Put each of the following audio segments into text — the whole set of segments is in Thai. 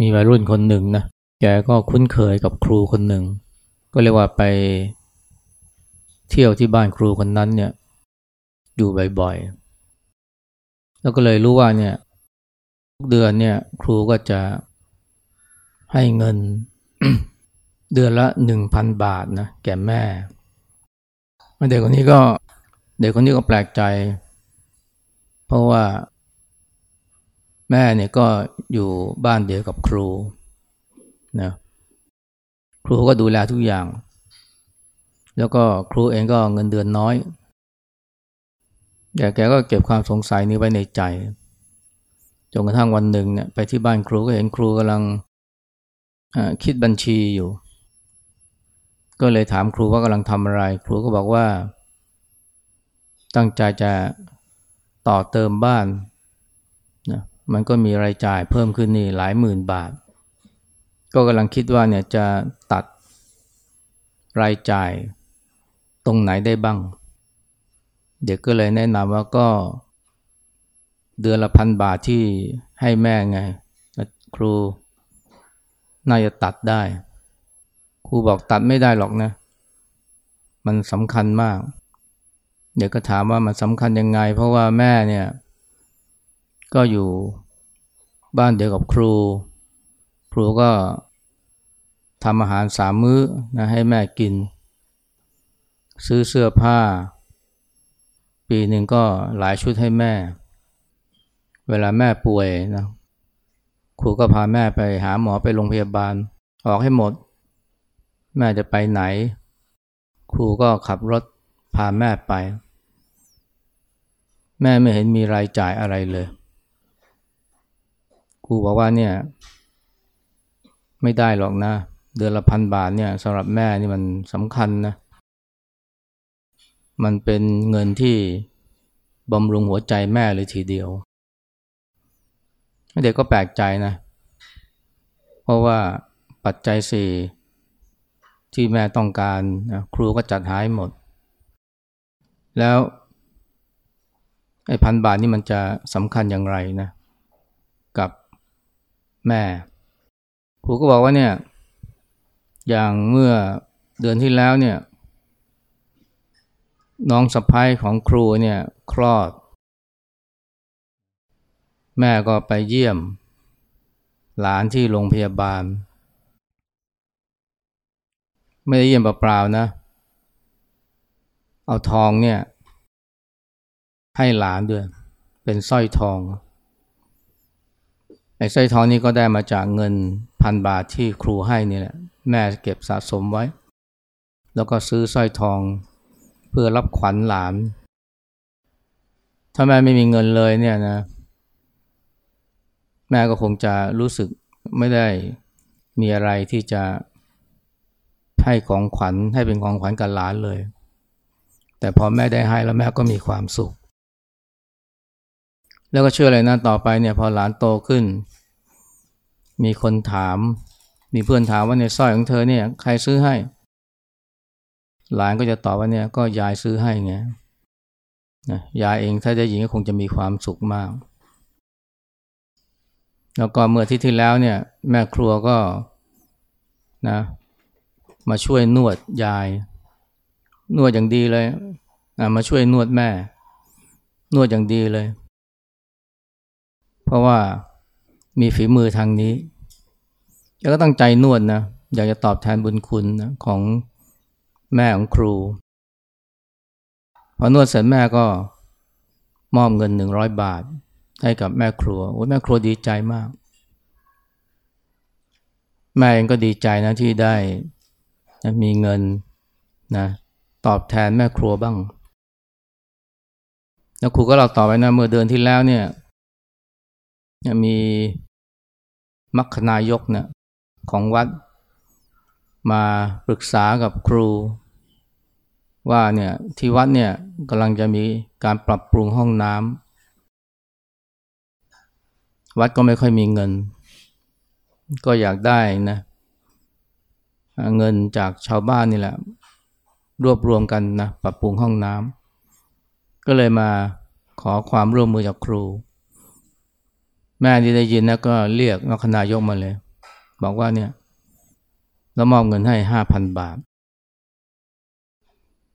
มีวัยรุ่นคนหนึ่งนะแกก็คุ้นเคยกับครูคนหนึ่ง ก็เรียกว่าไปเที่ยวที่บ้านครูคนนั้นเนี่ยอยู่บ่อยๆ แล้วก็เลยรู้ว่าเนี่ยทุกเดือนเนี่ยครูก็จะให้เงินเดือนละหนึ่งพันบาทนะแก่แม่เด็กคนนี้ก็เด็กคนนี้ก็แปลกใจ เพราะว่า แม่เนี่ยก็อยู่บ้านเดียวกับครูนะครูก็ดูแลทุกอย่าง แล้วก็ครูเองก็เงินเดือนน้อยแต่แกก็เก็บความสงสัยนี้ไว้ในใจจนกระทั่งวันหนึ่งเนี่ยไปที่บ้านครูก็เห็นครูกำลังคิดบัญชีอยู่ ก็เลยถามครูว่ากำลังทำอะไร ครูก็บอกว่า ตั้งใจจะต่อเติมบ้าน มันก็มีรายจ่ายเพิ่มขึ้นนี่หลายหมื่นบาท ก็กำลังคิดว่าเนี่ยจะตัดรายจ่ายตรงไหนได้บ้าง เด็กก็เลยแนะนำว่าก็ เดือนละพันบาทที่ให้แม่ไง ครูน่าจะตัดได้ ครูบอกตัดไม่ได้หรอกนะ มันสำคัญมาก เด็กก็ถามว่ามันสำคัญยังไง เพราะว่าแม่เนี่ย ก็อยู่บ้านเดียวกับครู ครูก็ทำอาหารสามมื้อนะให้แม่กิน ซื้อเสื้อผ้า ปีหนึ่งก็หลายชุดให้แม่ เวลาแม่ป่วยนะครูก็พาแม่ไปหาหมอไปโรงพยาบาล ออกให้หมด แม่จะไปไหน ครูก็ขับรถพาแม่ไป แม่ไม่เห็นมีรายจ่ายอะไรเลย ครูบอกว่าเนี่ย ไม่ได้หรอกนะ เดือนละพันบาทเนี่ยสำหรับแม่นี่มันสำคัญนะ มันเป็นเงินที่บำรุงหัวใจแม่เลยทีเดียว เด็กก็แปลกใจนะ เพราะว่าปัจจัยสี่ที่แม่ต้องการครูก็จัดหายหมด แล้วไอ้พันบาทนี่มันจะสำคัญอย่างไรนะ กับ แม่ครูก็บอกว่าเนี่ย อย่างเมื่อเดือนที่แล้วเนี่ย น้องสะพ้ายของครูเนี่ยคลอด แม่ก็ไปเยี่ยม หลานที่โรงพยาบาล ไม่ได้เยี่ยมเปล่าๆนะ เอาทองเนี่ย ให้หลานด้วย เป็นสร้อยทอง ไอ้สร้อยทองนี้ก็ได้มาจากเงินพันบาทที่ครูให้นี่แหละแม่เก็บสะสมไว้ แล้วก็ซื้อสร้อยทองเพื่อรับขวัญหลาน ถ้าแม่ไม่มีเงินเลยเนี่ยนะ แม่ก็คงจะรู้สึกไม่ได้มีอะไรที่จะให้ของขวัญให้เป็นของขวัญกับหลานเลย แต่พอแม่ได้ให้แล้วแม่ก็มีความสุข แล้วก็เชื่อเลยนะต่อไปเนี่ยพอหลานโตขึ้น มีคนถาม มีเพื่อนถามว่าในสร้อยของเธอเนี่ย ใครซื้อให้ หลานก็จะตอบว่าเนี่ยก็ยายซื้อให้ไงนะยายเองถ้าได้ยินก็คงจะมีความสุขมาก แล้วก็เมื่อที่ที่แล้วเนี่ย แม่ครัวก็นะ มาช่วยนวดยาย นวดอย่างดีเลยมาช่วยนวดแม่ นวดอย่างดีเลย เพราะว่ามีฝีมือทางนี้แล้วก็ตั้งใจนวดนะอยากจะตอบแทนบุญคุณนะของแม่ของครู พอนวดเสร็จแม่ก็มอบเงินหนึ่งร้อยบาท ให้กับแม่ครัวโอ้แม่ครัวดีใจมาก แม่เองก็ดีใจนะที่ได้มีเงินนะตอบแทนแม่ครัวบ้าง แล้วครูก็เราต่อไปนะเมื่อเดือนที่แล้วเนี่ย มีมัคคณายกเนะของวัดมาปรึกษากับครู ว่าเนี่ยที่วัดเนี่ยกำลังจะมีการปรับปรุงห้องน้ำวัดก็ไม่ค่อยมีเงิน ก็อยากได้นะเงินจากชาวบ้านนี่แหละ รวบรวมกันนะปรับปรุงห้องน้ำก็เลยมาขอความร่วมมือจากครู แม่ที่ได้ยินนะก็เรียกนักนายกมาเลย บอกว่าเนี่ยแล้วมอบเงินให้ห้าพันบาท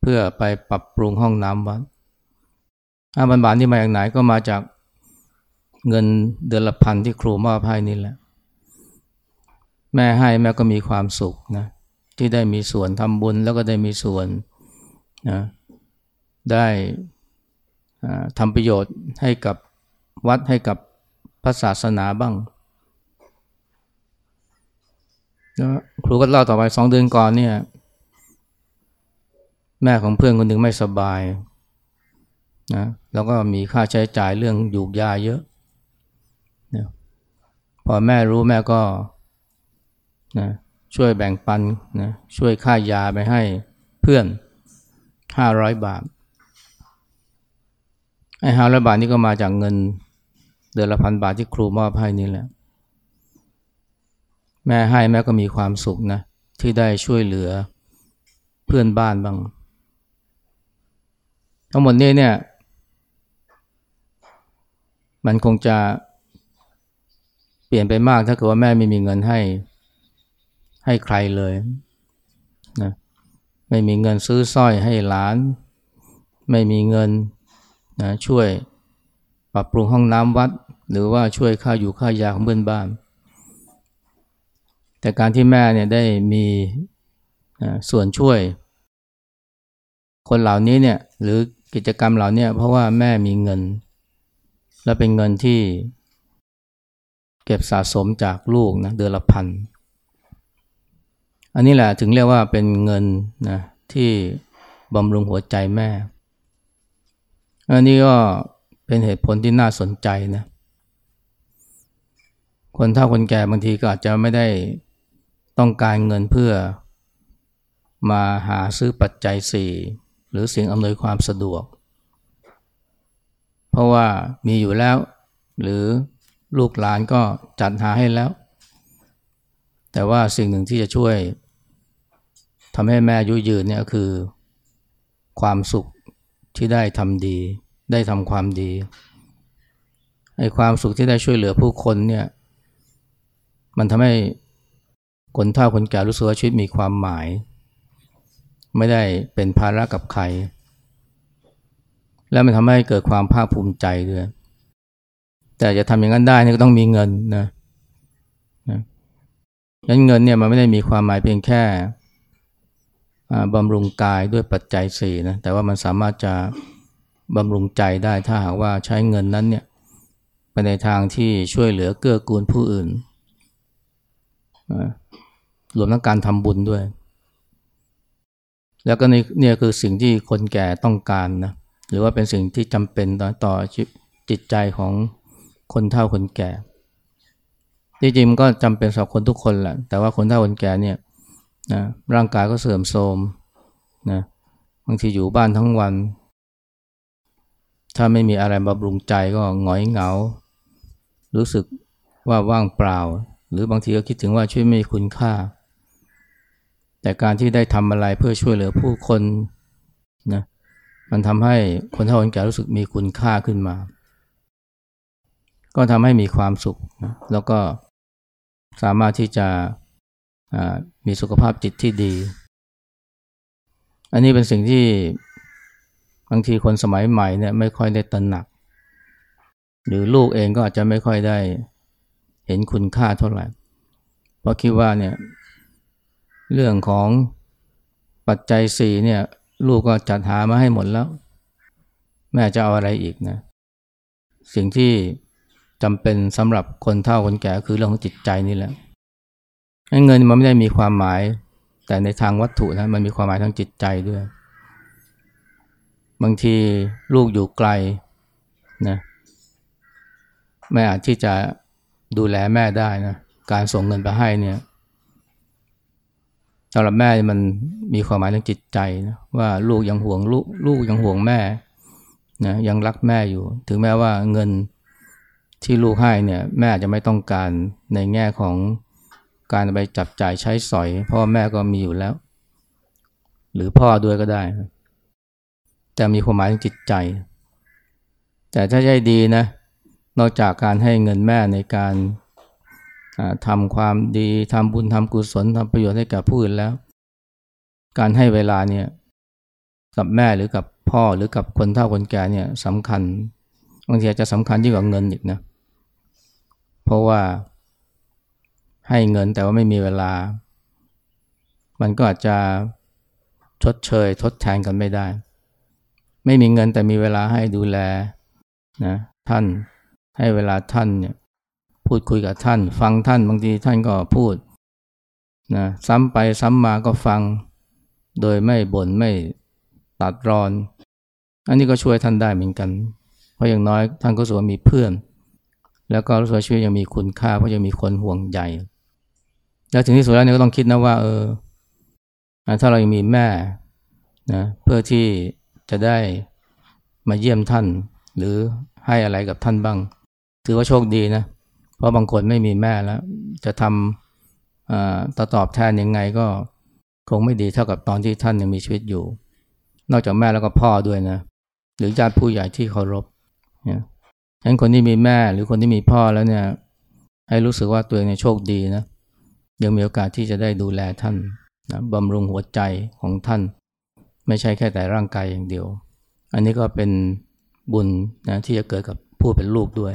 เพื่อไปปรับปรุงห้องน้ำวัดห้าพันบาทที่มาจากไหนก็มาจากเงินเดือนละพันที่ครูมอบให้นี่แหละ แม่ให้แม่ก็มีความสุขนะที่ได้มีส่วนทำบุญแล้วก็ได้มีส่วนนะได้ทำประโยชน์ให้กับวัดให้กับ พระศาสนาบ้างแล้วครูก็เล่าต่อไปสองเดือนก่อนเนี่ย แม่ของเพื่อนคนหนึ่งไม่สบายนะแล้วก็มีค่าใช้จ่ายเรื่องยูกยาเยอะนะพอแม่รู้แม่ก็นะช่วยแบ่งปันนะช่วยค่ายาไปให้เพื่อนห้าร้อยบาทไอ้ห้าร้อยบาทนี่ก็มาจากเงิน เดือนละพันบาทที่ครูมอบให้นี่แหละ แม่ให้แม่ก็มีความสุขนะ ที่ได้ช่วยเหลือเพื่อนบ้านบ้าง ทั้งหมดนี้เนี่ย มันคงจะเปลี่ยนไปมากถ้าเกิดว่าแม่ไม่มีเงินให้ให้ใครเลยนะไม่มีเงินซื้อสร้อยให้หลาน ไม่มีเงินนะช่วย ปรับปรุงห้องน้ำวัด หรือว่าช่วยค่าอยู่ค่ายาของเพื่อนบ้าน แต่การที่แม่เนี่ยได้มีส่วนช่วย คนเหล่านี้เนี่ยหรือกิจกรรมเหล่านี้เพราะว่าแม่มีเงิน และเป็นเงินที่เก็บสะสมจากลูกนะเดือนละพัน อันนี้แหละถึงเรียกว่าเป็นเงินนะที่บำรุงหัวใจแม่ อันนี้ก็ เป็นเหตุผลที่น่าสนใจนะคนเฒ่าคนแก่บางทีก็อาจจะไม่ได้ต้องการเงินเพื่อมาหาซื้อปัจจัยสี่หรือสิ่งอำนวยความสะดวก เพราะว่ามีอยู่แล้ว หรือลูกหลานก็จัดหาให้แล้ว แต่ว่าสิ่งหนึ่งที่จะช่วยทำให้แม่อายุยืนเนี่ยคือ ความสุขที่ได้ทำดี ได้ทำความดีไอ้ความสุขที่ได้ช่วยเหลือผู้คนเนี่ยมันทำให้คนเฒ่าคนแก่รู้สึกว่าชีวิตมีความหมาย ไม่ได้เป็นภาระกับใคร และมันทำให้เกิดความภาคภูมิใจด้วยแต่จะทำอย่างนั้นได้นี่ก็ต้องมีเงินนะนะงั้นเงินเนี่ยมันไม่ได้มีความหมายเพียงแค่บำรุงกายด้วยปัจจัยสี่นะแต่ว่ามันสามารถจะ บำรุงใจได้ถ้าหากว่าใช้เงินนั้นเนี่ยไปในทางที่ช่วยเหลือเกื้อกูลผู้อื่นรวมทั้งการทำบุญด้วย แล้วก็นี่เนี่ยคือสิ่งที่คนแก่ต้องการนะหรือว่าเป็นสิ่งที่จำเป็นต่อต่อจิตใจของคนเฒ่าคนแก่จริงๆมันก็จำเป็นสำหรับคนทุกคนแหละแต่ว่าคนเฒ่าคนแก่เนี่ยนะร่างกายก็เสื่อมโทรมนะบางทีอยู่บ้านทั้งวัน ถ้าไม่มีอะไรบำรุงใจก็หงอยเหงา รู้สึกว่าว่างเปล่า หรือบางทีก็คิดถึงว่าช่วยไม่มีคุณค่า แต่การที่ได้ทำอะไรเพื่อช่วยเหลือผู้คนนะมันทำให้คนเฒ่าคนแก่รู้สึกมีคุณค่าขึ้นมา ก็ทำให้มีความสุขนะแล้วก็สามารถที่จะมีสุขภาพจิตที่ดี อันนี้เป็นสิ่งที่ บางทีคนสมัยใหม่เนี่ยไม่ค่อยได้ตระหนัก หรือลูกเองก็อาจจะไม่ค่อยได้เห็นคุณค่าเท่าไหร่ เพราะคิดว่าเนี่ยเรื่องของปัจจัยสี่เนี่ยลูกก็จัดหามาให้หมดแล้ว แม่จะเอาอะไรอีกนะ สิ่งที่จำเป็นสำหรับคนเฒ่าคนแก่คือเรื่องของจิตใจนี่แหละเงินมันไม่ได้มีความหมาย แต่ในทางวัตถุนะมันมีความหมายทางจิตใจด้วย บางทีลูกอยู่ไกลนะแม่อาจที่จะดูแลแม่ได้นะการส่งเงินไปให้เนี่ยสำหรับแม่มันมีความหมายทางจิตใจนะว่าลูกยังห่วงลูกลูกยังห่วงแม่นะยังรักแม่อยู่ ถึงแม้ว่าเงินที่ลูกให้เนี่ยแม่อาจจะไม่ต้องการในแง่ของการไปจับจ่ายใช้สอย พ่อแม่ก็มีอยู่แล้ว หรือพ่อด้วยก็ได้ แต่มีความหมายทางจิตใจ แต่ถ้าใจดีนะ นอกจากการให้เงินแม่ในการทำความดีทำบุญทำกุศลทำประโยชน์ให้กับผู้อื่นแล้ว การให้เวลาเนี่ยกับแม่หรือกับพ่อหรือกับคนเฒ่าคนแก่เนี่ยสำคัญบางทีอาจจะสำคัญยิ่งกว่าเงินอีกนะ เพราะว่าให้เงินแต่ว่าไม่มีเวลา มันก็อาจจะชดเชยทดแทนกันไม่ได้ ไม่มีเงินแต่มีเวลาให้ดูแลนะท่านให้เวลาท่านเนี่ยพูดคุยกับท่าน ฟังท่านบางทีท่านก็พูดนะซ้ำไปซ้ำมาก็ฟัง โดยไม่บน่นไม่ตัดรอน อันนี้ก็ช่วยท่านได้เหมือนกัน เพราะอย่างน้อยท่านก็สูว่ามีเพื่อน แล้วก็รู้สึกชีวิตยังมีคุณค่าเพราะยังมีคนห่วงใยแล้วถึงที่สุดแล้วเนี่ยก็ต้องคิดนะว่า เออถ้าเรายังมีแม่นะเพื่อที่ จะได้มาเยี่ยมท่าน หรือให้อะไรกับท่านบ้าง ถือว่าโชคดีนะ เพราะบางคนไม่มีแม่แล้ว จะทำตอตอบแทนยังไงก็คงไม่ดีเท่ากับตอนที่ท่านยังมีชีวิตอยู่ นอกจากแม่แล้วก็พ่อด้วยนะ หรือญาติผู้ใหญ่ที่เคารพเนี่ยฉะนั้นคนที่มีแม่หรือคนที่มีพ่อแล้วเนี่ย ให้รู้สึกว่าตัวเองเนี่ยโชคดีนะ ยังมีโอกาสที่จะได้ดูแลท่านนะบำรุงหัวใจของท่าน ไม่ใช่แค่แต่ร่างกายอย่างเดียว อันนี้ก็เป็นบุญนะที่จะเกิดกับผู้เป็นลูกด้วย